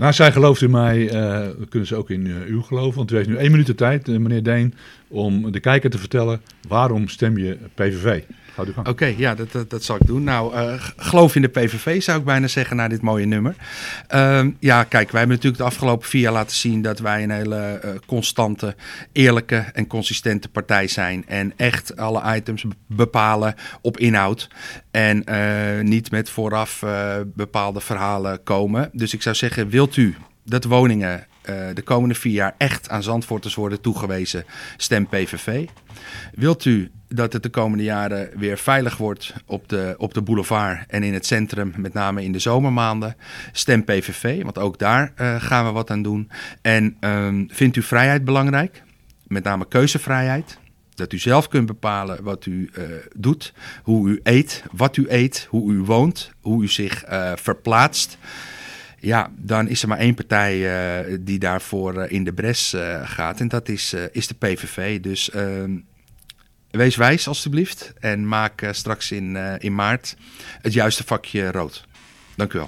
Nou, zij gelooft in mij, uh, kunnen ze ook in uh, u geloven. Want u heeft nu één minuut de tijd, uh, meneer Deen, om de kijker te vertellen waarom stem je PVV. Oké, ja, dat, dat, zal ik doen. Nou, uh, geloof in de PVV zou ik bijna zeggen na dit mooie nummer. Uh, ja, kijk, wij hebben natuurlijk de afgelopen vier jaar laten zien dat wij een hele uh, constante, eerlijke en consistente partij zijn. En echt alle items bepalen op inhoud. En niet met vooraf bepaalde verhalen komen. Dus ik zou zeggen, wilt u dat woningen de komende vier jaar echt aan Zandvoorters worden toegewezen, stem PVV. Wilt u dat het de komende jaren weer veilig wordt op de, op de boulevard en in het centrum, met name in de zomermaanden. Stem PVV, want ook daar uh, gaan we wat aan doen. En um, vindt u vrijheid belangrijk? Met name keuzevrijheid. Dat u zelf kunt bepalen wat u uh, doet, hoe u eet, wat u eet, hoe u woont, hoe u zich uh, verplaatst. Ja, dan is er maar één partij die daarvoor in de bres gaat. En dat is, is de PVV. Dus ehm, Wees wijs alstublieft en maak uh, straks in, uh, in maart het juiste vakje rood. Dank u wel.